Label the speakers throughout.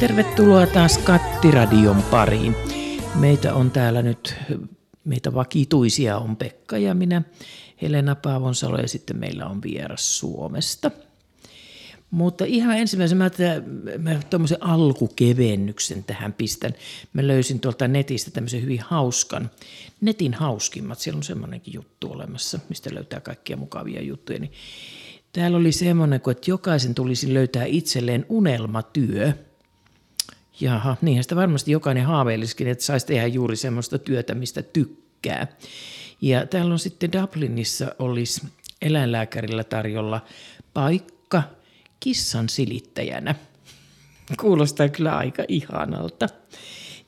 Speaker 1: tervetuloa taas Kattiradion pariin. Meitä on täällä nyt, meitä vakituisia on Pekka ja minä, Helena Paavonsalo ja sitten meillä on vieras Suomesta. Mutta ihan ensimmäisenä mä, mä tuommoisen alkukevennyksen tähän pistän. Mä löysin tuolta netistä tämmöisen hyvin hauskan, netin hauskimmat. Siellä on semmoinenkin juttu olemassa, mistä löytää kaikkia mukavia juttuja. Niin täällä oli semmoinen, että jokaisen tulisi löytää itselleen unelmatyö. Jaha, niinhän sitä varmasti jokainen haaveilisikin, että saisi tehdä juuri semmoista työtä, mistä tykkää. Ja täällä on sitten Dublinissa olisi eläinlääkärillä tarjolla paikka kissan silittäjänä. Kuulostaa kyllä aika ihanalta.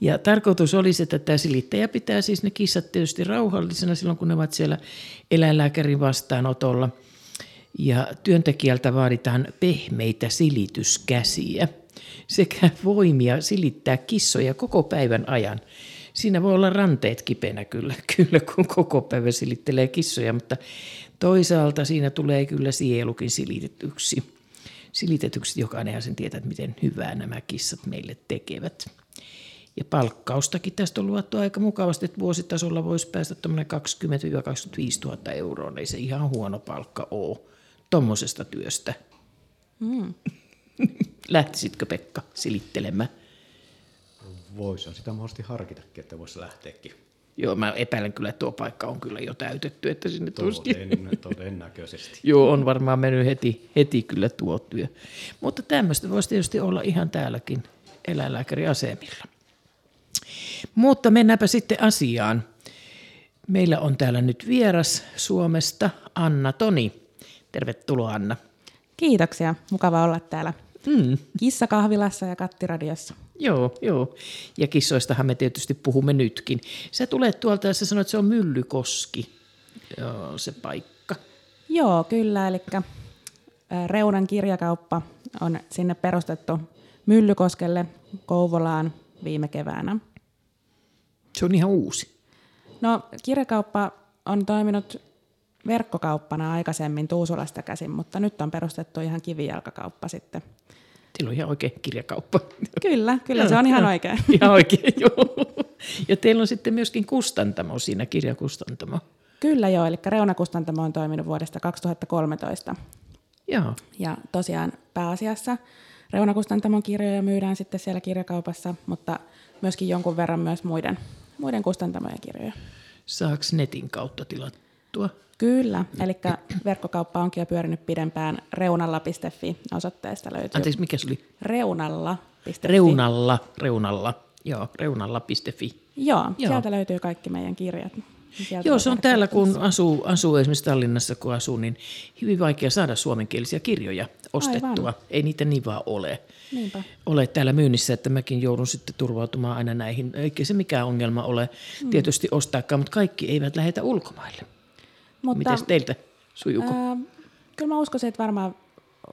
Speaker 1: Ja tarkoitus olisi, että tämä silittäjä pitää siis ne kissat tietysti rauhallisena silloin, kun ne ovat siellä eläinlääkärin vastaanotolla. Ja työntekijältä vaaditaan pehmeitä silityskäsiä sekä voimia silittää kissoja koko päivän ajan. Siinä voi olla ranteet kipeänä kyllä, kyllä kun koko päivä silittelee kissoja, mutta toisaalta siinä tulee kyllä sielukin silitetyksi. Silitetyksi jokainenhan sen tietää, että miten hyvää nämä kissat meille tekevät. Ja palkkaustakin tästä on luvattu aika mukavasti, että vuositasolla voisi päästä tuommoinen 20-25 000 euroa. Ei se ihan huono palkka ole tuommoisesta työstä. Mm. Lähtisitkö Pekka silittelemään?
Speaker 2: Voisi sitä mahdollisesti harkitakin, että voisi lähteäkin.
Speaker 1: Joo, mä epäilen kyllä, että tuo paikka on kyllä jo täytetty, että sinne.
Speaker 2: Toden, todennäköisesti.
Speaker 1: Joo, on varmaan mennyt heti, heti kyllä tuo työ. Mutta tämmöistä voisi tietysti olla ihan täälläkin eläinlääkäriasemilla. Mutta mennäänpä sitten asiaan. Meillä on täällä nyt vieras Suomesta, Anna Toni. Tervetuloa Anna.
Speaker 3: Kiitoksia. Mukava olla täällä
Speaker 1: Mm.
Speaker 3: kissakahvilassa ja kattiradiossa.
Speaker 1: Joo, joo. Ja kissoistahan me tietysti puhumme nytkin. Sä tulet tuolta ja sä sanoit, että se on Myllykoski, joo, se paikka.
Speaker 3: Joo, kyllä. Eli Reunan kirjakauppa on sinne perustettu Myllykoskelle Kouvolaan viime keväänä.
Speaker 1: Se on ihan uusi.
Speaker 3: No, kirjakauppa on toiminut verkkokauppana aikaisemmin Tuusulasta käsin, mutta nyt on perustettu ihan kivijalkakauppa sitten.
Speaker 1: Teillä on ihan oikein kirjakauppa.
Speaker 3: Kyllä, kyllä se on ihan oikein.
Speaker 1: Ihan oikein, joo. Ja teillä on sitten myöskin kustantamo siinä, kirjakustantamo.
Speaker 3: Kyllä joo, eli Reunakustantamo on toiminut vuodesta 2013.
Speaker 1: Joo,
Speaker 3: Ja tosiaan pääasiassa Reunakustantamon kirjoja myydään sitten siellä kirjakaupassa, mutta myöskin jonkun verran myös muiden, muiden kustantamojen kirjoja.
Speaker 1: saaks netin kautta tilattua?
Speaker 3: Kyllä, eli verkkokauppa onkin jo pyörinyt pidempään reunalla.fi osoitteesta löytyy.
Speaker 1: Anteeksi, mikä se oli?
Speaker 3: Reunalla.fi.
Speaker 1: Reunalla, reunalla. Joo, reunalla.fi.
Speaker 3: Joo,
Speaker 1: Joo.
Speaker 3: Sieltä löytyy kaikki meidän kirjat. Sieltä
Speaker 1: Joo, se on täällä, kun asuu, asuu esimerkiksi Tallinnassa, kun asuu, niin hyvin vaikea saada suomenkielisiä kirjoja ostettua.
Speaker 3: Aivan.
Speaker 1: Ei niitä niin vaan ole.
Speaker 3: Niinpä.
Speaker 1: ole täällä myynnissä, että mäkin joudun sitten turvautumaan aina näihin. Eikä se mikään ongelma ole tietysti ostaakaan, mutta kaikki eivät lähetä ulkomaille.
Speaker 3: Mutta,
Speaker 1: Miten teiltä sujuuko?
Speaker 3: ää, kyllä mä uskoisin, että varmaan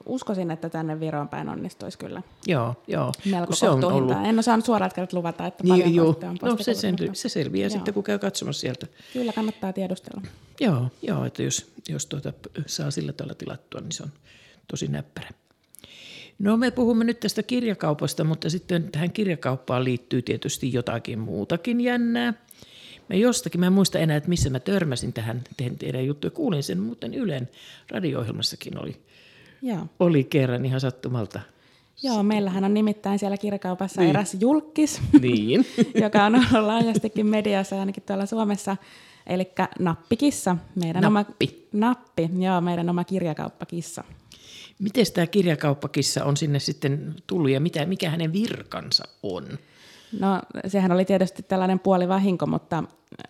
Speaker 3: uskoisin, että tänne Viroon päin onnistuisi kyllä.
Speaker 1: joo, joo.
Speaker 3: melko
Speaker 1: se on ollut.
Speaker 3: En saanut suoraan kertaa luvata, että
Speaker 1: Niin,
Speaker 3: paljon
Speaker 1: joo.
Speaker 3: on
Speaker 1: No, se, sen, se selviää
Speaker 3: Joo.
Speaker 1: sitten, kun käy katsomassa sieltä.
Speaker 3: Kyllä kannattaa tiedustella.
Speaker 1: Joo, joo että jos, jos tuota saa sillä tavalla tilattua, niin se on tosi näppärä. No me puhumme nyt tästä kirjakaupasta, mutta sitten tähän kirjakauppaan liittyy tietysti jotakin muutakin jännää. Mä jostakin, mä en muista enää, että missä mä törmäsin tähän teidän, juttuja. Kuulin sen muuten Ylen radio-ohjelmassakin oli,
Speaker 3: Joo.
Speaker 1: oli kerran ihan sattumalta.
Speaker 3: Joo, meillähän on nimittäin siellä kirjakaupassa
Speaker 1: niin.
Speaker 3: eräs julkis,
Speaker 1: Niin.
Speaker 3: joka on ollut laajastikin mediassa ainakin tuolla Suomessa. Eli Nappikissa, meidän
Speaker 1: Nappi.
Speaker 3: oma nappi, joo, meidän oma kirjakauppakissa.
Speaker 1: Miten tämä kirjakauppakissa on sinne sitten tullut ja mitä, mikä hänen virkansa on?
Speaker 3: No sehän oli tietysti tällainen puoli vahinko, mutta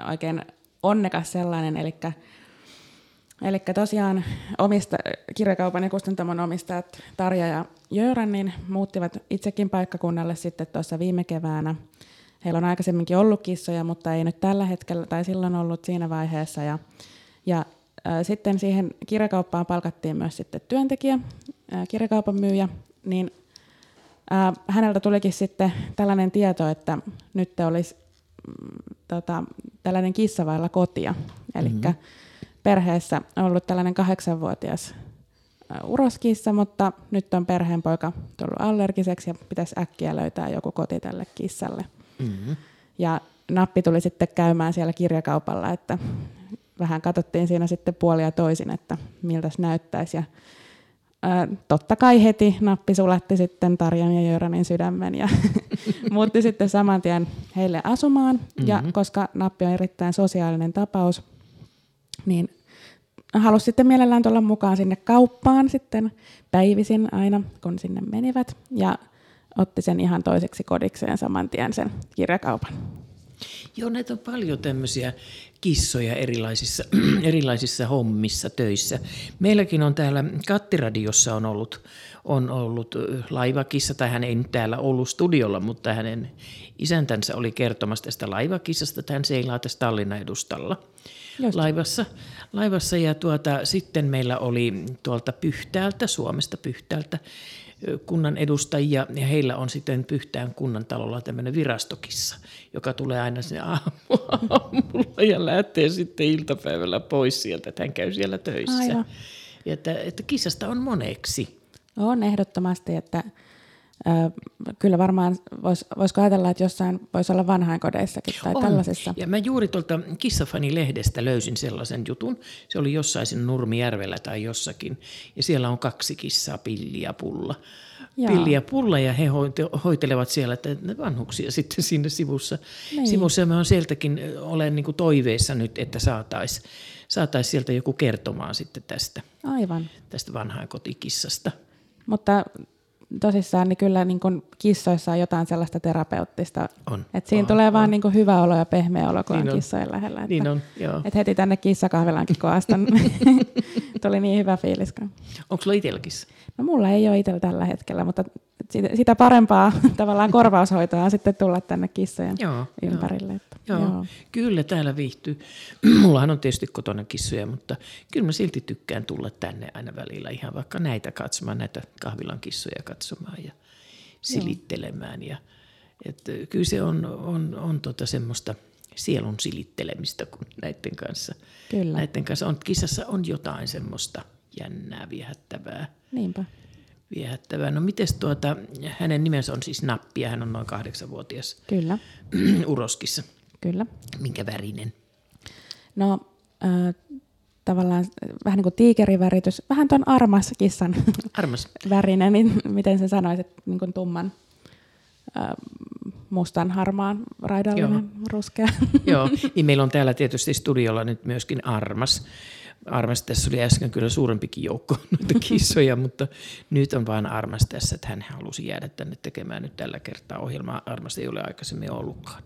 Speaker 3: oikein onnekas sellainen, eli Eli tosiaan omista, kirjakaupan ja kustantamon omistajat Tarja ja Jöran niin muuttivat itsekin paikkakunnalle sitten tuossa viime keväänä. Heillä on aikaisemminkin ollut kissoja, mutta ei nyt tällä hetkellä tai silloin ollut siinä vaiheessa. Ja, ja äh, sitten siihen kirjakauppaan palkattiin myös sitten työntekijä, äh, kirjakaupan myyjä, niin ää, häneltä tulikin sitten tällainen tieto, että nyt olisi mm, tota, tällainen kissa vailla kotia. Eli mm-hmm. perheessä on ollut tällainen kahdeksanvuotias uroskissa, mutta nyt on perheenpoika tullut allergiseksi ja pitäisi äkkiä löytää joku koti tälle kissalle.
Speaker 1: Mm-hmm.
Speaker 3: Ja nappi tuli sitten käymään siellä kirjakaupalla, että vähän katsottiin siinä sitten puolia toisin, että miltä se näyttäisi. Ja ää, totta kai heti nappi sulatti sitten Tarjan ja Jöranin sydämen ja muutti sitten saman tien heille asumaan. Mm-hmm. Ja koska nappi on erittäin sosiaalinen tapaus, niin halusi sitten mielellään tulla mukaan sinne kauppaan sitten päivisin aina, kun sinne menivät. Ja otti sen ihan toiseksi kodikseen saman tien sen kirjakaupan.
Speaker 1: Joo, näitä on paljon tämmöisiä kissoja erilaisissa, erilaisissa hommissa, töissä. Meilläkin on täällä Kattiradiossa on ollut, on ollut laivakissa, tai hän ei nyt täällä ollut studiolla, mutta hänen isäntänsä oli kertomassa tästä laivakissasta, että hän seilaa tässä Tallinnan edustalla
Speaker 3: Just.
Speaker 1: laivassa. laivassa ja tuota, sitten meillä oli tuolta Pyhtäältä, Suomesta Pyhtäältä, kunnan edustajia ja heillä on sitten Pyhtään kunnan talolla tämmöinen virastokissa, joka tulee aina sinne aamulla ja lähtee sitten iltapäivällä pois sieltä, että hän käy siellä töissä.
Speaker 3: Aivan.
Speaker 1: Ja että, että kissasta on moneksi.
Speaker 3: On ehdottomasti, että kyllä varmaan vois, voisiko ajatella, että jossain voisi olla vanhainkodeissakin tai
Speaker 1: On.
Speaker 3: tällaisissa.
Speaker 1: Ja mä juuri tuolta Kissafani-lehdestä löysin sellaisen jutun. Se oli jossain siinä Nurmijärvellä tai jossakin. Ja siellä on kaksi kissaa, Pilli ja Pulla.
Speaker 3: Jaa.
Speaker 1: Pilli ja Pulla ja he hoite- hoitelevat siellä että vanhuksia sitten siinä sivussa.
Speaker 3: Niin.
Speaker 1: sivussa. Mä oon sieltäkin olen niin toiveissa nyt, että saataisiin saatais sieltä joku kertomaan sitten tästä,
Speaker 3: Aivan.
Speaker 1: tästä vanhainkotikissasta.
Speaker 3: Mutta tosissaan niin kyllä niin kuin kissoissa on jotain sellaista terapeuttista.
Speaker 1: On,
Speaker 3: Että siinä
Speaker 1: on,
Speaker 3: tulee
Speaker 1: on.
Speaker 3: vaan niin kuin hyvä olo ja pehmeä olo, kun
Speaker 1: Niin
Speaker 3: on
Speaker 1: on.
Speaker 3: kissojen lähellä. Että,
Speaker 1: Niin on, joo.
Speaker 3: Että heti tänne kissakahvilankin kun astun, tuli niin hyvä fiilis.
Speaker 1: Onko sulla itsellä kissa?
Speaker 3: No mulla ei ole itsellä tällä hetkellä, mutta sitä, sitä parempaa tavallaan korvaushoitoa on sitten tulla tänne kissojen
Speaker 1: Joo,
Speaker 3: ympärille. Että,
Speaker 1: Joo, joo, kyllä täällä viihtyy. Mullahan on tietysti kotona kissoja, mutta kyllä mä silti tykkään tulla tänne aina välillä ihan vaikka näitä katsomaan, näitä kahvilan kissoja katsomaan ja silittelemään. Ja, et, kyllä se on, on, on tota semmoista sielun silittelemistä kun näiden kanssa.
Speaker 3: Kyllä.
Speaker 1: Näiden kanssa on, kissassa on jotain semmoista jännää, viehättävää.
Speaker 3: Niinpä.
Speaker 1: Viehättävää. No mites tuota, hänen nimensä on siis Nappi ja hän on noin kahdeksanvuotias
Speaker 3: Kyllä,
Speaker 1: uroskissa.
Speaker 3: kyllä.
Speaker 1: Minkä värinen?
Speaker 3: No äh, tavallaan vähän niin kuin tiikeriväritys, vähän tuon armas kissan
Speaker 1: Armas.
Speaker 3: värinen, niin miten sen sanoisit, niin kuin tumman äh, mustan harmaan raidallinen
Speaker 1: Joo.
Speaker 3: ruskea.
Speaker 1: Joo, niin meillä on täällä tietysti studiolla nyt myöskin Armas. Armas tässä oli äsken kyllä suurempikin joukko noita kissoja, mutta nyt on vain Armas tässä, että hän halusi jäädä tänne tekemään nyt tällä kertaa ohjelmaa. Armas ei ole aikaisemmin ollutkaan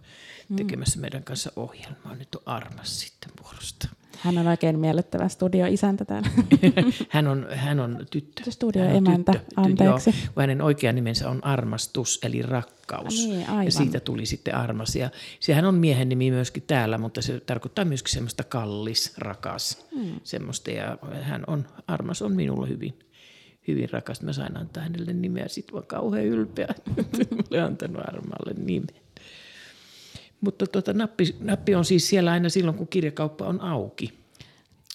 Speaker 1: tekemässä meidän kanssa ohjelmaa. Nyt on Armas sitten vuorosta.
Speaker 3: Hän on oikein miellyttävä studioisäntä täällä.
Speaker 1: hän, on, hän on tyttö.
Speaker 3: Studioemäntä, anteeksi.
Speaker 1: Joo, hänen oikea nimensä on armastus, eli rakkaus.
Speaker 3: Ah niin, aivan.
Speaker 1: ja siitä tuli sitten armas. Ja sehän on miehen nimi myöskin täällä, mutta se tarkoittaa myöskin semmoista kallis, rakas. Hmm. Semmoista. Ja hän on, armas on minulle hyvin, hyvin rakas. Mä sain antaa hänelle nimeä. Sitten vaan kauhean ylpeä, että olen antanut armalle nimen. Mutta tota, nappi, nappi on siis siellä aina silloin, kun kirjakauppa on auki.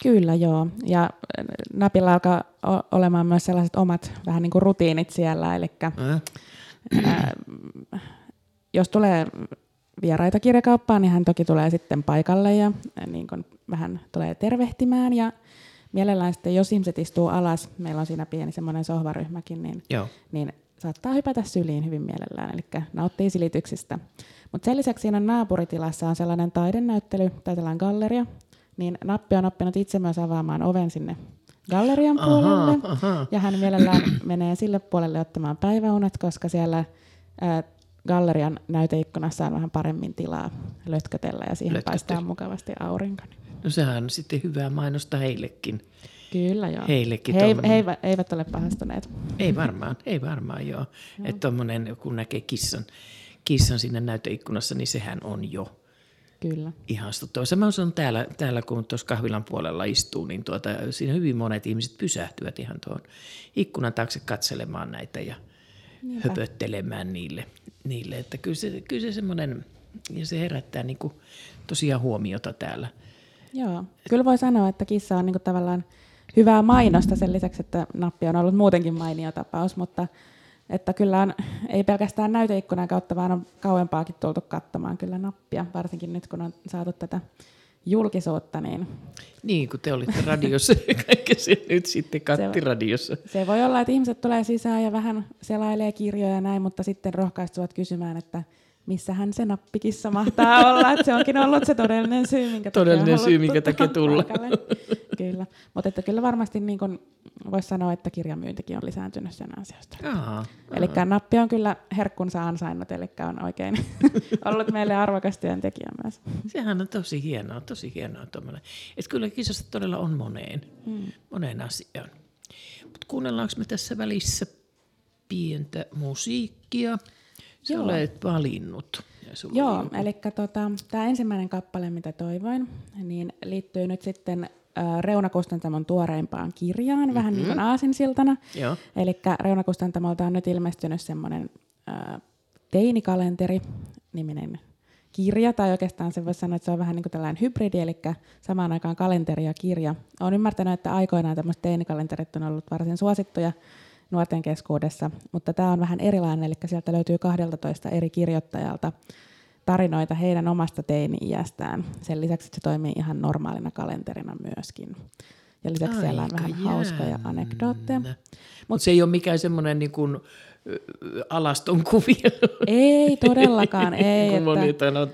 Speaker 3: Kyllä, joo. Ja äh, Napilla alkaa olemaan myös sellaiset omat vähän niin kuin rutiinit siellä, eli
Speaker 1: Äh?
Speaker 3: jos tulee vieraita kirjakauppaan, niin hän toki tulee sitten paikalle ja äh, niin kuin vähän tulee tervehtimään ja mielellään sitten, jos ihmiset istuu alas, meillä on siinä pieni semmoinen sohvaryhmäkin, niin,
Speaker 1: Joo.
Speaker 3: niin saattaa hypätä syliin hyvin mielellään, eli nauttii silityksistä. Mutta sen lisäksi siinä naapuritilassa on sellainen taidenäyttely tai tällainen galleria, niin Nappi on oppinut itse myös avaamaan oven sinne gallerian puolelle.
Speaker 1: ahaa.
Speaker 3: Ja hän mielellään menee sille puolelle ottamaan päiväunet, koska siellä ää, gallerian näyteikkunassa on vähän paremmin tilaa lötkötellä ja siihen
Speaker 1: Lötkötellä.
Speaker 3: paistaa mukavasti aurinko.
Speaker 1: No sehän on sitten hyvää mainosta heillekin.
Speaker 3: Kyllä joo.
Speaker 1: Heillekin
Speaker 3: he, ei-
Speaker 1: tommonen.
Speaker 3: he, eivät- ole pahastuneet.
Speaker 1: Ei varmaan, ei varmaan joo. Että tommonen, kun näkee kissan, kissan siinä näyteikkunassa, niin sehän on jo
Speaker 3: Kyllä.
Speaker 1: ihastuttava. Sama on täällä, täällä kun tuossa kahvilan puolella istuu, niin tuota, siinä hyvin monet ihmiset pysähtyvät ihan tuon ikkunan taakse katselemaan näitä ja
Speaker 3: Niinpä.
Speaker 1: höpöttelemään niille. niille. Että kyllä se, kyllä se semmoinen, ja se herättää niin kuin tosiaan huomiota täällä.
Speaker 3: Joo, kyllä voi sanoa, että kissa on niinku tavallaan hyvää mainosta sen lisäksi, että nappi on ollut muutenkin mainio tapaus, mutta että kyllä on, ei pelkästään näyteikkunan kautta, vaan on kauempaakin tultu katsomaan kyllä nappia, varsinkin nyt kun on saatu tätä julkisuutta, niin
Speaker 1: Niin, kun te olitte radiossa ja kaikki se nyt sitten kattiradiossa.
Speaker 3: se voi olla, että ihmiset tulee sisään ja vähän selailee kirjoja ja näin, mutta sitten rohkaistuvat kysymään, että missähän se nappikissa mahtaa olla, että se onkin ollut se todellinen syy, minkä takia
Speaker 1: Todellinen syy, minkä takia tulla.
Speaker 3: paikalle. kyllä, mutta että kyllä varmasti niin voisi sanoa, että kirjamyyntikin on lisääntynyt sen ansiosta. Eli nappi on kyllä herkkunsa ansainnut, eli on oikein ollut meille arvokas työntekijä myös.
Speaker 1: sehän on tosi hienoa, tosi hienoa tuommoinen. Että kyllä kisassa todella on moneen, mm. moneen asiaan. Mutta kuunnellaanko me tässä välissä pientä musiikkia? Sä
Speaker 3: Joo.
Speaker 1: olet valinnut.
Speaker 3: Joo,
Speaker 1: on-
Speaker 3: eli tota, tämä ensimmäinen kappale, mitä toivoin, niin liittyy nyt sitten äh, Reuna Kustantamon tuoreimpaan kirjaan, mm-hmm. vähän niin kuin aasinsiltana.
Speaker 1: Joo.
Speaker 3: Eli Reuna Kustantamolta on nyt ilmestynyt semmoinen äh, teinikalenteri-niminen kirja, tai oikeastaan se voisi sanoa, että se on vähän niin kuin tällainen hybridi, eli samaan aikaan kalenteri ja kirja. Olen ymmärtänyt, että aikoinaan tämmöiset teinikalenterit on ollut varsin suosittuja nuorten keskuudessa, mutta tämä on vähän erilainen, eli sieltä löytyy 12 eri kirjoittajalta tarinoita heidän omasta teini-iästään. Sen lisäksi että se toimii ihan normaalina kalenterina myöskin. Ja lisäksi siellä on
Speaker 1: Aika
Speaker 3: vähän hauskoja anekdootteja.
Speaker 1: Mutta se ei ole mikään semmoinen niin kuin, alaston kuvia.
Speaker 3: Ei todellakaan, ei.
Speaker 1: kun
Speaker 3: että
Speaker 1: on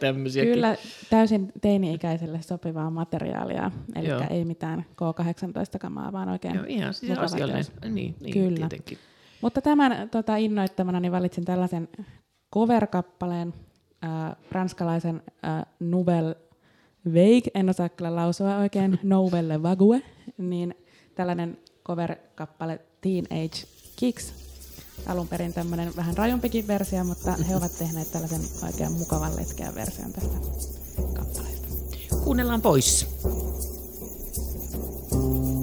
Speaker 3: kyllä täysin teini-ikäiselle sopivaa materiaalia, eli
Speaker 1: Joo.
Speaker 3: ei mitään K18-kamaa, vaan oikein
Speaker 1: Joo, ihan siis asiallinen. Niin, niin
Speaker 3: Kyllä.
Speaker 1: tietenkin.
Speaker 3: Mutta tämän tota, innoittamana niin valitsin tällaisen cover-kappaleen, äh, ranskalaisen äh, Nouvelle Vague, en osaa kyllä lausua oikein, Nouvelle Vague, niin tällainen cover-kappale Teenage Kicks. Alun perin tämmöinen vähän rajumpikin versio, mutta he ovat tehneet tällaisen oikein mukavan letkeän version tästä kappaleesta.
Speaker 1: Kuunnellaan pois.
Speaker 4: You're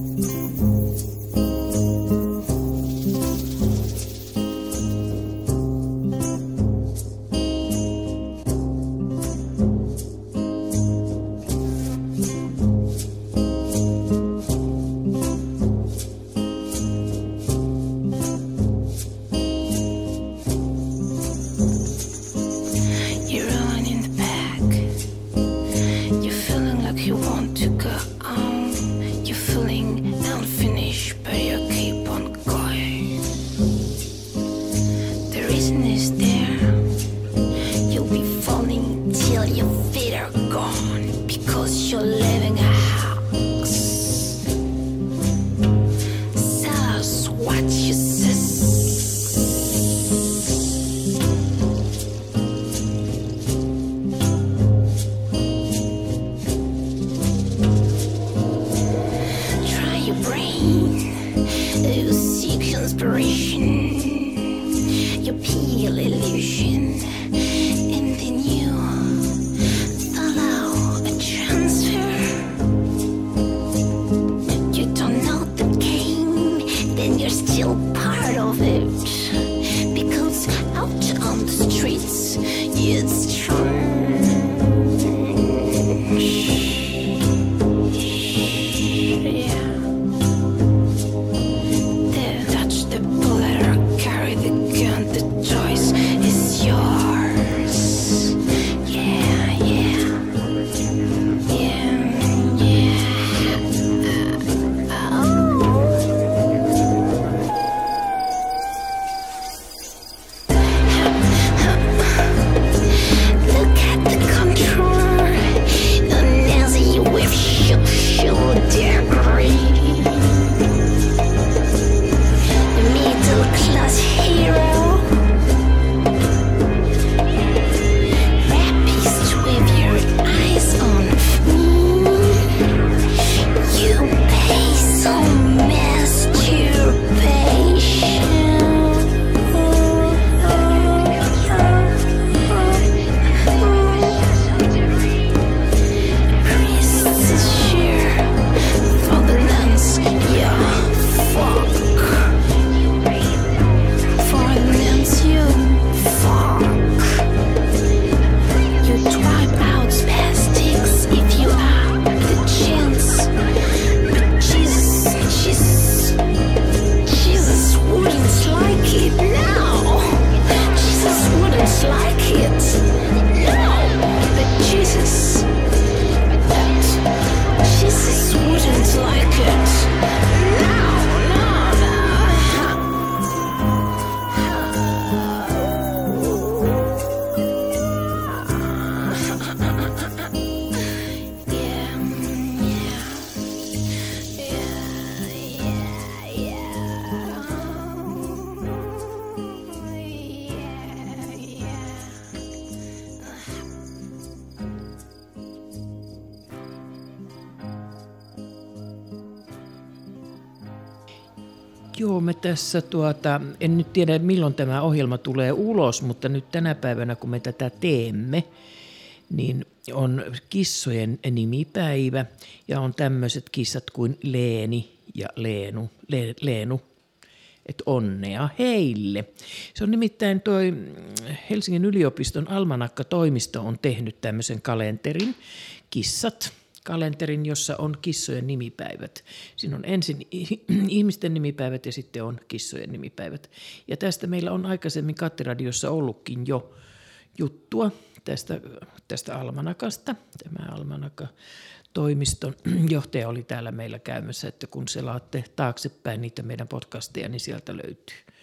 Speaker 4: it's
Speaker 1: Joo, me tässä tuota, en nyt tiedä milloin tämä ohjelma tulee ulos, mutta nyt tänä päivänä kun me tätä teemme, niin on kissojen nimipäivä ja on tämmöiset kissat kuin Leeni ja Leenu, Le, Leenu. Et onnea heille. Se on nimittäin toi Helsingin yliopiston Almanakka-toimisto on tehnyt tämmöisen kalenterin, kissat, kalenterin, jossa on kissojen nimipäivät. Siinä on ensin ihmisten nimipäivät ja sitten on kissojen nimipäivät. Ja tästä meillä on aikaisemmin Kattiradiossa ollutkin jo juttua tästä, tästä almanakasta. Tämä almanaka toimiston johtaja oli täällä meillä käymässä, että kun selaatte taaksepäin niitä meidän podcasteja, niin sieltä löytyy.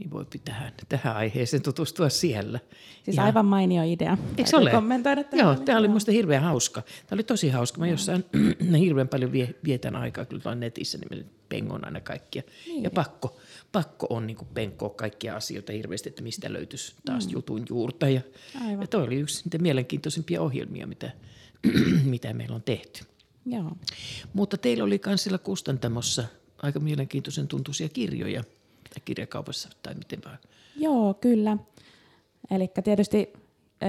Speaker 1: Niin voi tähän, tähän aiheeseen tutustua siellä.
Speaker 3: Siis
Speaker 1: Ja-
Speaker 3: aivan mainio idea.
Speaker 1: Eikö ole?
Speaker 3: kommentoida tähän.
Speaker 1: Joo, tämä oli minusta hirveän hauska. Tämä oli tosi hauska. Mä jossain hirveän paljon vie, vietän aikaa kyllä tuolla netissä, niin pengon aina kaikkia. Niin. Ja pakko, pakko on niin penkoa kaikkia asioita hirveästi, että mistä löytyisi taas mm. jutun juurta. Ja,
Speaker 3: Aivan.
Speaker 1: ja toi oli yksi niitä mielenkiintoisimpia ohjelmia, mitä, mitä meillä on tehty.
Speaker 3: Joo.
Speaker 1: Mutta teillä oli myös siellä kustantamossa aika mielenkiintoisen tuntuisia kirjoja, kirjakaupassa, tai miten vaan.
Speaker 3: Joo, kyllä. Eli tietysti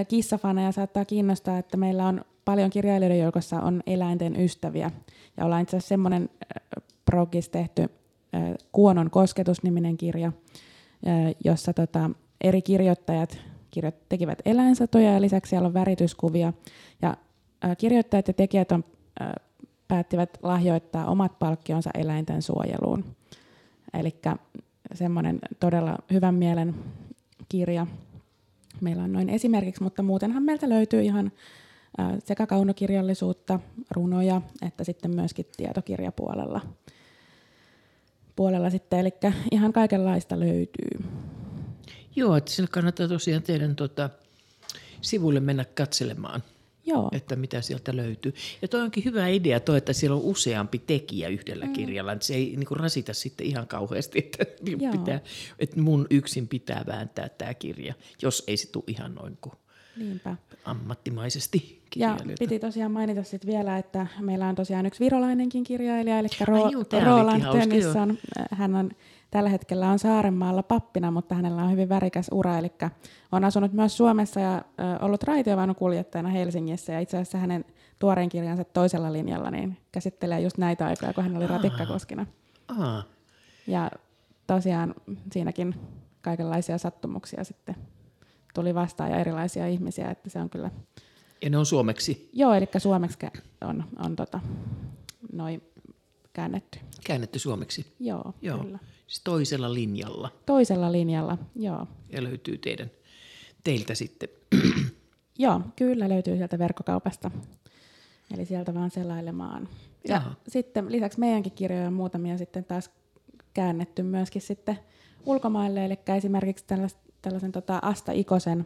Speaker 3: kissafaneja saattaa kiinnostaa, että meillä on paljon kirjailijoiden joukossa on eläinten ystäviä. Ja ollaan itse asiassa semmoinen progis tehty Kuonon kosketus-niminen kirja, jossa tota, eri kirjoittajat kirjo- tekivät eläinsatoja ja lisäksi siellä on värityskuvia. Ja kirjoittajat ja tekijät on, päättivät lahjoittaa omat palkkionsa eläinten suojeluun. Eli semmoinen todella hyvän mielen kirja. Meillä on noin esimerkiksi, mutta muutenhan meiltä löytyy ihan sekä kaunokirjallisuutta, runoja, että sitten myöskin tietokirjapuolella. Puolella sitten, eli ihan kaikenlaista löytyy.
Speaker 1: Joo, että sillä kannattaa tosiaan teidän tota, sivuille mennä katselemaan,
Speaker 3: Joo,
Speaker 1: että mitä sieltä löytyy. Ja toi onkin hyvä idea toi, että siellä on useampi tekijä yhdellä mm. kirjalla, että se ei niinku rasita sitten ihan kauheasti, että,
Speaker 3: Joo.
Speaker 1: pitää, että mun yksin pitää vääntää tämä kirja, jos ei se tule ihan noin kuin
Speaker 3: niinpä.
Speaker 1: ammattimaisesti
Speaker 3: Ja piti tosiaan mainita sitten vielä, että meillä on tosiaan yksi virolainenkin kirjailija, eli Ro-
Speaker 1: juu, tää olikin
Speaker 3: Roland Tönnisson. Hän on tällä hetkellä on Saarenmaalla pappina, mutta hänellä on hyvin värikäs ura, eli on asunut myös Suomessa ja ollut raitiovaunukuljettajana Helsingissä, ja itse asiassa hänen tuoreen kirjansa toisella linjalla niin käsittelee just näitä aikoja, kun hän oli ratikkakoskina.
Speaker 1: Aa,
Speaker 3: Ja tosiaan siinäkin kaikenlaisia sattumuksia sitten tuli vastaan ja erilaisia ihmisiä, että se on kyllä
Speaker 1: ja ne on suomeksi
Speaker 3: Joo, eli suomeksi on, on tota, noin käännetty.
Speaker 1: käännetty suomeksi.
Speaker 3: Joo,
Speaker 1: Joo,
Speaker 3: kyllä.
Speaker 1: Siis toisella linjalla.
Speaker 3: Toisella linjalla, joo.
Speaker 1: Ja löytyy teidän, teiltä sitten.
Speaker 3: Joo, kyllä löytyy sieltä verkkokaupasta. Eli sieltä vaan selailemaan. Ja
Speaker 1: Jaha.
Speaker 3: sitten lisäksi meidänkin kirjoja on muutamia sitten taas käännetty myöskin sitten ulkomaille, eli esimerkiksi tällais, tällaisen tota Asta Ikosen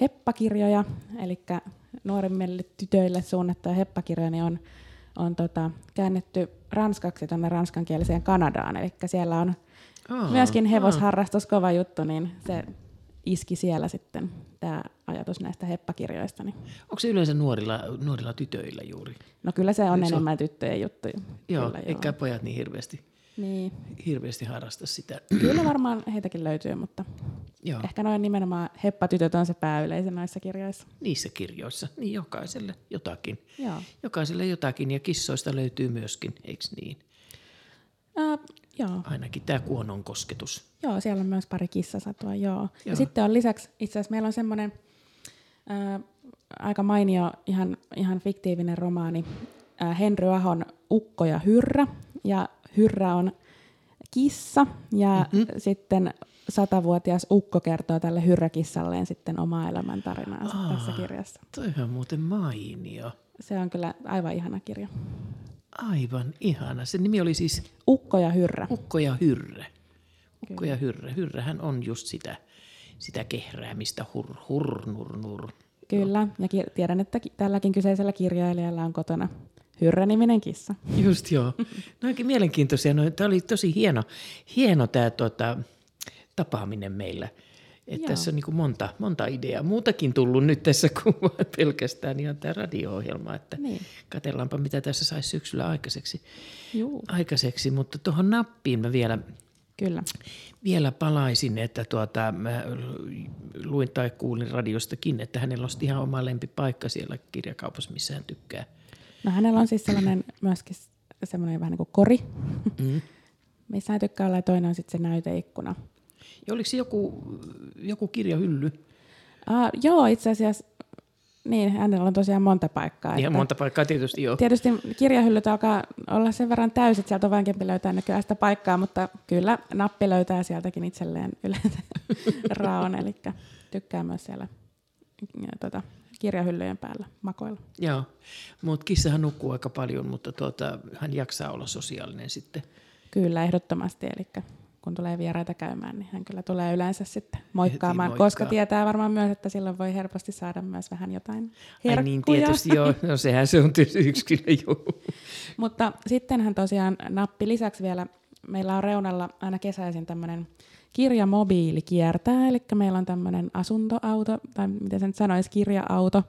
Speaker 3: heppakirjoja, eli nuoremmille tytöille suunnattuja heppakirjoja, niin on, on tota, käännetty ranskaksi tuonne ranskankieliseen Kanadaan, eli siellä on
Speaker 1: Aa,
Speaker 3: myöskin hevosharrastus kova juttu, niin se iski siellä sitten tämä ajatus näistä heppakirjoista. Niin.
Speaker 1: Onko se yleensä nuorilla, nuorilla tytöillä juuri?
Speaker 3: No kyllä se on
Speaker 1: on-
Speaker 3: enemmän tyttöjen juttuja.
Speaker 1: Joo,
Speaker 3: kyllä,
Speaker 1: eikä pojat niin hirveästi,
Speaker 3: Niin.
Speaker 1: hirveästi harrasta sitä.
Speaker 3: Kyllä varmaan heitäkin löytyy, mutta
Speaker 1: Joo,
Speaker 3: ehkä noin nimenomaan heppatytöt on se pääyleisö noissa kirjoissa.
Speaker 1: niissä kirjoissa. Niin jokaiselle jotakin.
Speaker 3: Joo.
Speaker 1: Jokaiselle jotakin ja kissoista löytyy myöskin, eikö niin?
Speaker 3: Joo.
Speaker 1: Ainakin tämä kuonon kosketus.
Speaker 3: joo, siellä on myös pari kissasatua, joo. joo. Ja sitten on lisäksi, itse asiassa meillä on semmoinen ää, aika mainio, ihan, ihan fiktiivinen romaani, ää, Henry Ahon Ukko ja Hyrrä. Ja Hyrrä on kissa ja mm-hmm. sitten satavuotias ukko kertoo tälle hyrräkissalleen sitten omaa elämäntarinaansa
Speaker 1: Aa.
Speaker 3: tässä kirjassa.
Speaker 1: Toihan on muuten mainio.
Speaker 3: Se on kyllä aivan ihana kirja.
Speaker 1: Aivan ihana. Se nimi oli siis
Speaker 3: Ukko ja Hyrrä.
Speaker 1: Ukko ja Hyrre. Ukko ja Hyrre. Hyrrähän on just sitä, sitä kehräämistä hur, hur, nur, nur.
Speaker 3: Kyllä, ja ki- tiedän, että ki- tälläkin kyseisellä kirjailijalla on kotona Hyrrä-niminen kissa.
Speaker 1: Just joo. No oikein mielenkiintoisia. No, tämä oli tosi hieno, hieno tämä tota, tapaaminen meillä. Et
Speaker 3: Joo.
Speaker 1: tässä on niin monta, monta ideaa. Muutakin tullut nyt tässä kuin pelkästään ihan tämä radio-ohjelma. Että
Speaker 3: Niin.
Speaker 1: Katellaanpa, mitä tässä saisi syksyllä aikaiseksi.
Speaker 3: Juu.
Speaker 1: aikaiseksi. Mutta tuohon nappiin mä vielä
Speaker 3: Kyllä.
Speaker 1: Vielä palaisin, että tuota, mä luin tai kuulin radiostakin, että hänellä on ihan oma lempipaikka siellä kirjakaupassa, missä hän tykkää.
Speaker 3: No hänellä on siis sellainen myöskin semmoinen vähän niin kuin kori, mm. missä hän tykkää olla ja toinen on sitten se näyteikkuna.
Speaker 1: Ja oliko se joku, joku kirjahylly?
Speaker 3: Uh, joo, itse asiassa niin, hänellä on tosiaan monta paikkaa.
Speaker 1: Ihan monta paikkaa tietysti, joo.
Speaker 3: Tietysti kirjahyllyt alkaa olla sen verran täysit, että sieltä on vaikeampi löytää nykyään sitä paikkaa, mutta kyllä nappi löytää sieltäkin itselleen yleensä raon, eli tykkää myös siellä tota, kirjahyllyjen päällä makoilla.
Speaker 1: Joo, mutta kissahan nukkuu aika paljon, mutta tuota, hän jaksaa olla sosiaalinen sitten.
Speaker 3: Kyllä, ehdottomasti, eli kun tulee vieraita käymään, niin hän kyllä tulee yleensä sitten moikkaamaan, moikkaa. koska tietää varmaan myös, että silloin voi helposti saada myös vähän jotain herkkuja.
Speaker 1: Ai niin, tietysti joo. No sehän se on tietysti yksi joo.
Speaker 3: Mutta sittenhän tosiaan nappi lisäksi vielä, meillä on reunalla aina kesäisin tämmöinen kirjamobiili kiertää, eli meillä on tämmöinen asuntoauto, tai miten sen sanoisi, kirja-auto,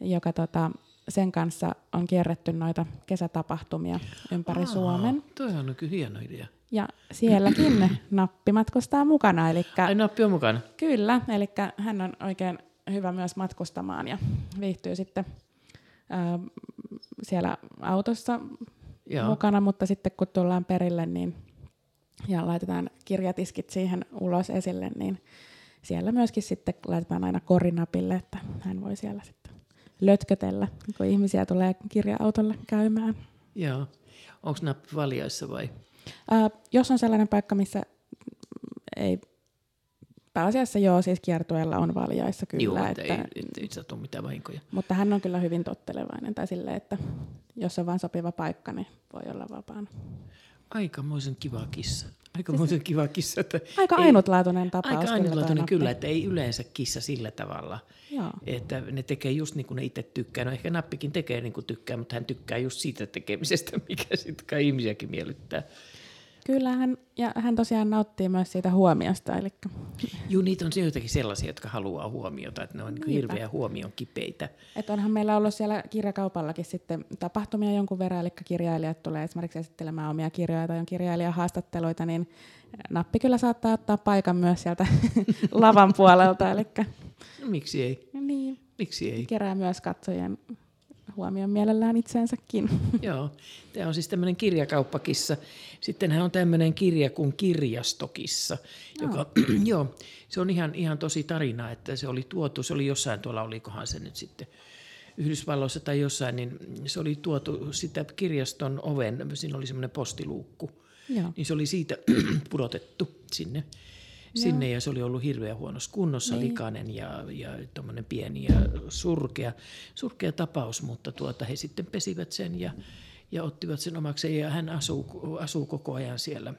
Speaker 3: joka tota, sen kanssa on kierretty noita kesätapahtumia ympäri Aa, Suomen.
Speaker 1: Toi on kyllä hieno idea.
Speaker 3: Ja sielläkin nappi matkustaa mukana. Elikkä,
Speaker 1: Ai nappi on mukana?
Speaker 3: Kyllä, eli hän on oikein hyvä myös matkustamaan ja viihtyy sitten ää, siellä autossa Joo. mukana, mutta sitten kun tullaan perille niin, ja laitetaan kirjatiskit siihen ulos esille, niin siellä myöskin sitten laitetaan aina korinapille, että hän voi siellä sitten lötkötellä, kun ihmisiä tulee kirja-autolle käymään.
Speaker 1: Joo. Onko nappi valjaissa vai?
Speaker 3: Ää, jos on sellainen paikka, missä ei pääasiassa joo, siis kiertueella on valjaissa kyllä.
Speaker 1: Joo, että, että ei, ei, ei satu mitään vahinkoja.
Speaker 3: Mutta hän on kyllä hyvin tottelevainen, tai silleen, että jos on vain sopiva paikka, niin voi olla vapaana.
Speaker 1: Aikamoisen kiva kissa. Aikamoisen siis, kiva kissa. Että
Speaker 3: aika ei, ainutlaatuinen tapaus.
Speaker 1: Aika ainutlaatuinen kyllä, kyllä, että ei yleensä kissa sillä tavalla. Joo. Että ne tekee just niin kuin ne itse tykkää. No ehkä nappikin tekee niin kuin tykkää, mutta hän tykkää just siitä tekemisestä, mikä sitten ihmisiäkin miellyttää.
Speaker 3: Kyllä, hän, ja hän tosiaan nauttii myös siitä huomiosta. Eli...
Speaker 1: Joo, niitä on joitakin sellaisia, jotka haluaa huomiota, että ne on niin hirveän huomion kipeitä.
Speaker 3: Että onhan meillä ollut siellä kirjakaupallakin sitten tapahtumia jonkun verran, eli kirjailijat tulee esimerkiksi esittelemään omia kirjoja tai on kirjailijahaastatteluita, niin nappi kyllä saattaa ottaa paikan myös sieltä lavan puolelta. Eli...
Speaker 1: No, miksi ei?
Speaker 3: Niin.
Speaker 1: Miksi ei?
Speaker 3: Kerää myös katsojien huomioon mielellään itsensäkin.
Speaker 1: Joo, tämä on siis tämmöinen kirjakauppakissa. Sittenhän on tämmöinen kirja kuin Kirjastokissa, no. joka, joo, se on ihan, ihan tosi tarina, että se oli tuotu, se oli jossain tuolla, olikohan se nyt sitten Yhdysvalloissa tai jossain, niin se oli tuotu sitä kirjaston oven, siinä oli semmoinen postiluukku, Joo. niin se oli siitä pudotettu sinne sinne ja se oli ollut hirveän huonossa kunnossa, niin. likainen ja, ja tuommoinen pieni ja surkea, surkea tapaus, mutta tuota, he sitten pesivät sen ja, ja ottivat sen omakseen ja hän asuu, asuu koko ajan siellä,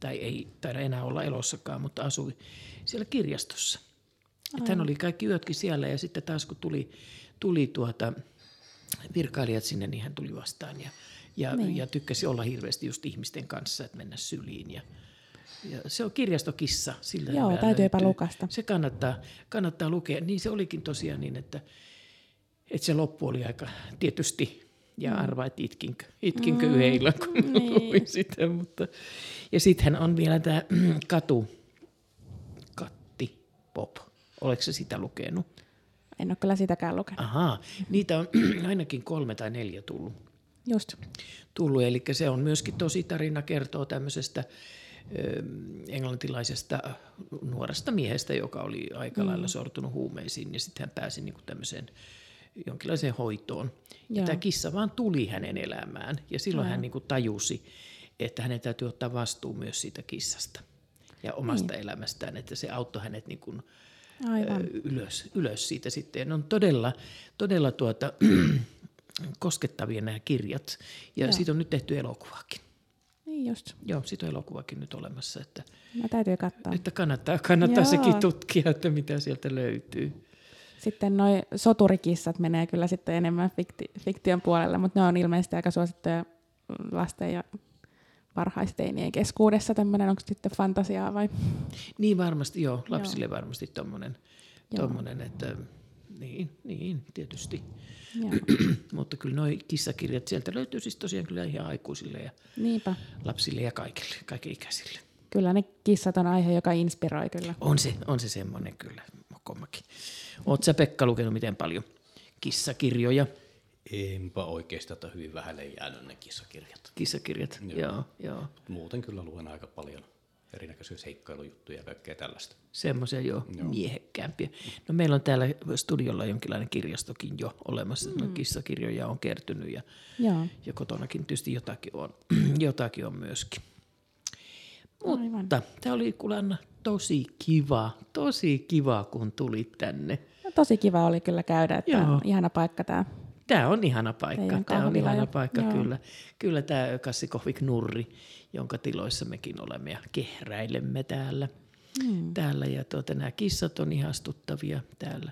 Speaker 1: tai ei taida enää olla elossakaan, mutta asui siellä kirjastossa. Että hän oli kaikki yötkin siellä ja sitten taas kun tuli, tuli tuota, virkailijat sinne, niin hän tuli vastaan ja, ja, niin. ja tykkäsi olla hirveästi just ihmisten kanssa, että mennä syliin ja, ja se on kirjastokissa. Sillä
Speaker 3: Joo, täytyypä lukasta.
Speaker 1: Se kannattaa, kannattaa lukea. Niin se olikin tosiaan niin, että, että se loppu oli aika tietysti, ja mm. arvaa, että itkinkö, itkinkö mm, yhden illan, kun niin. luin sitä. Mutta. Ja sittenhän on vielä tämä katu, Katti Pop. Oletko se sitä lukenut?
Speaker 3: En ole kyllä sitäkään lukenut.
Speaker 1: Ahaa, niitä on ainakin kolme tai neljä tullut.
Speaker 3: Just.
Speaker 1: Tullut, eli se on myöskin tosi tarina, kertoo tämmöisestä englantilaisesta nuoresta miehestä, joka oli aika mm. lailla sortunut huumeisiin ja sitten hän pääsi niin kuin tämmöiseen jonkinlaiseen hoitoon. Ja tämä kissa vaan tuli hänen elämään ja silloin Joo. hän niin kuin tajusi, että hänen täytyy ottaa vastuu myös siitä kissasta ja omasta niin. elämästään, että se auttoi hänet niin kuin, Aivan. ylös, ylös siitä sitten. Ne on todella, todella tuota, koskettavia nämä kirjat ja Joo. siitä on nyt tehty elokuvakin.
Speaker 3: Just.
Speaker 1: Joo, siitä on elokuvakin nyt olemassa. Että,
Speaker 3: Mä täytyy katsoa.
Speaker 1: Että kannattaa, kannattaa sekin tutkia, että mitä sieltä löytyy.
Speaker 3: Sitten noi soturikissat menee kyllä sitten enemmän fikti, fiktion puolelle, mutta ne on ilmeisesti aika suosittuja lasten ja varhaisteinien keskuudessa tämmöinen, onko sitten fantasiaa vai?
Speaker 1: Niin varmasti, joo, lapsille joo. varmasti tommonen, tommonen, että niin, niin, tietysti. Mutta kyllä nuo kissakirjat sieltä löytyy siis tosiaan kyllä ihan aikuisille ja
Speaker 3: Niinpä.
Speaker 1: lapsille ja kaikille, kaikille ikäisille.
Speaker 3: kyllä ne kissat on aihe, joka inspiroi kyllä.
Speaker 1: On se, on se semmoinen kyllä, mokomakin. Oot sä Pekka lukenut miten paljon kissakirjoja?
Speaker 2: Enpä oikeastaan, että hyvin vähälle jäänyt ne kissakirjat.
Speaker 1: Kissakirjat, joo, joo. joo.
Speaker 2: Muuten kyllä luen aika paljon erinäköisiä seikkailujuttuja ja kaikkea tällaista.
Speaker 1: Semmoisia jo joo. miehekkäämpiä. No meillä on täällä studiolla jonkinlainen kirjastokin jo olemassa. Mm. No, kissakirjoja on kertynyt ja,
Speaker 3: Joo.
Speaker 1: ja kotonakin tietysti jotakin on, jotakin on myöskin.
Speaker 3: Aivan.
Speaker 1: Mutta tämä oli kuule Anna tosi kiva, tosi kiva kun tulit tänne.
Speaker 3: No, tosi kiva oli kyllä käydä, että
Speaker 1: Joo.
Speaker 3: ihana paikka tämä.
Speaker 1: Tämä on ihana paikka, tämä on ihana paikka
Speaker 3: joo.
Speaker 1: kyllä. Kyllä tämä Kassi Kohvik Nurri, jonka tiloissa mekin olemme ja kehräilemme täällä. Hmm. täällä ja tuota, nämä kissat on ihastuttavia täällä,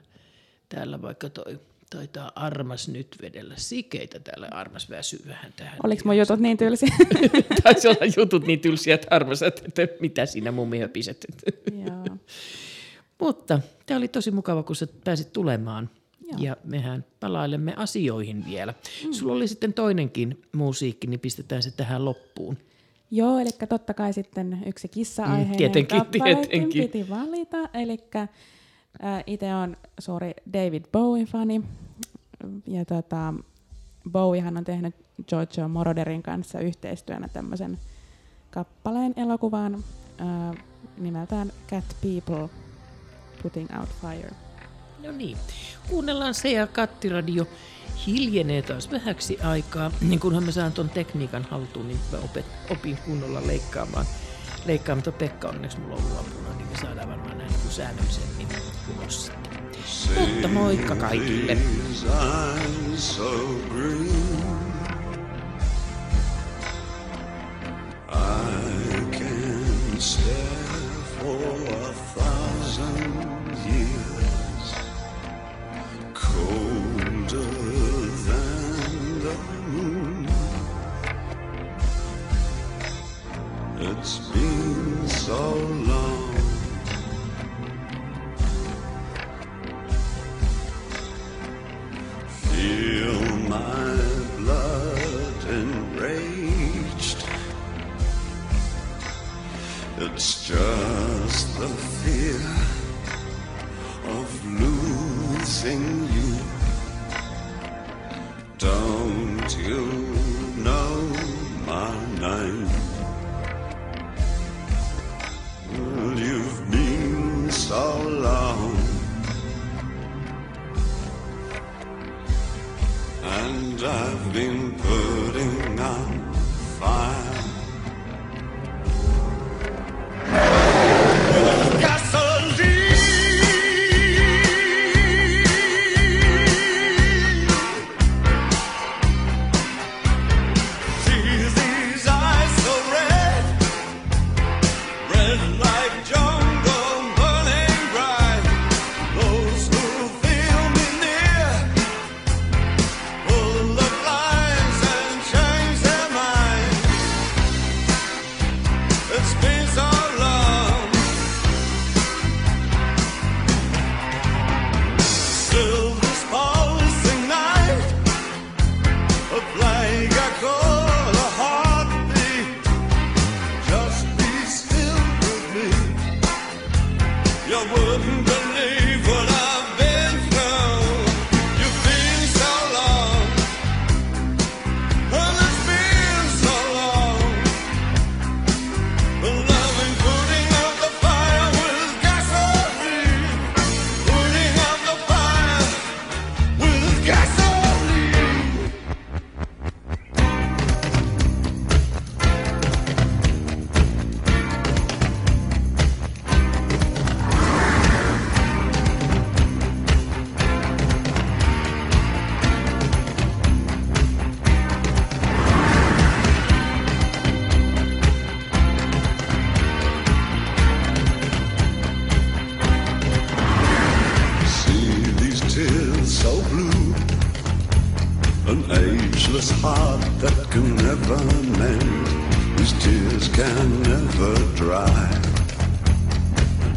Speaker 1: täällä vaikka toi taitaa Armas nyt vedellä sikeitä täällä. Armas väsyy vähän tähän.
Speaker 3: Oliko mun jutut niin tylsiä?
Speaker 1: Taisi olla jutut niin tylsiä, että Armas, että mitä siinä mummi höpiset. Mutta tämä oli tosi mukava, kun sä pääsit tulemaan.
Speaker 3: Joo.
Speaker 1: Ja mehän palailemme asioihin vielä. Mm. Sulla oli sitten toinenkin musiikki, niin pistetään se tähän loppuun.
Speaker 3: Joo, eli totta kai sitten yksi kissa-aiheinen
Speaker 1: Mm, tietenkin, tietenkin.
Speaker 3: piti valita. Eli itse on suuri David Bowie-fani. Ja tota, Bowiehan on tehnyt Giorgio Moroderin kanssa yhteistyönä tämmöisen kappaleen elokuvaan äh, nimeltään Cat People Putting Out Fire.
Speaker 1: No niin, kuunnellaan se ja Kattiradio hiljenee taas vähäksi aikaa. Niin kunhan mä saan ton tekniikan haltuun, niin mä opet, opin kunnolla leikkaamaan. Mutta Pekka onneksi mulla on ollut apuna, niin me saadaan varmaan näin niin säännöllisemmin ulos sitten. Mutta moikka kaikille.
Speaker 5: So. You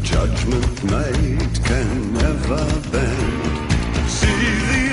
Speaker 5: Judgment made can never bend. See these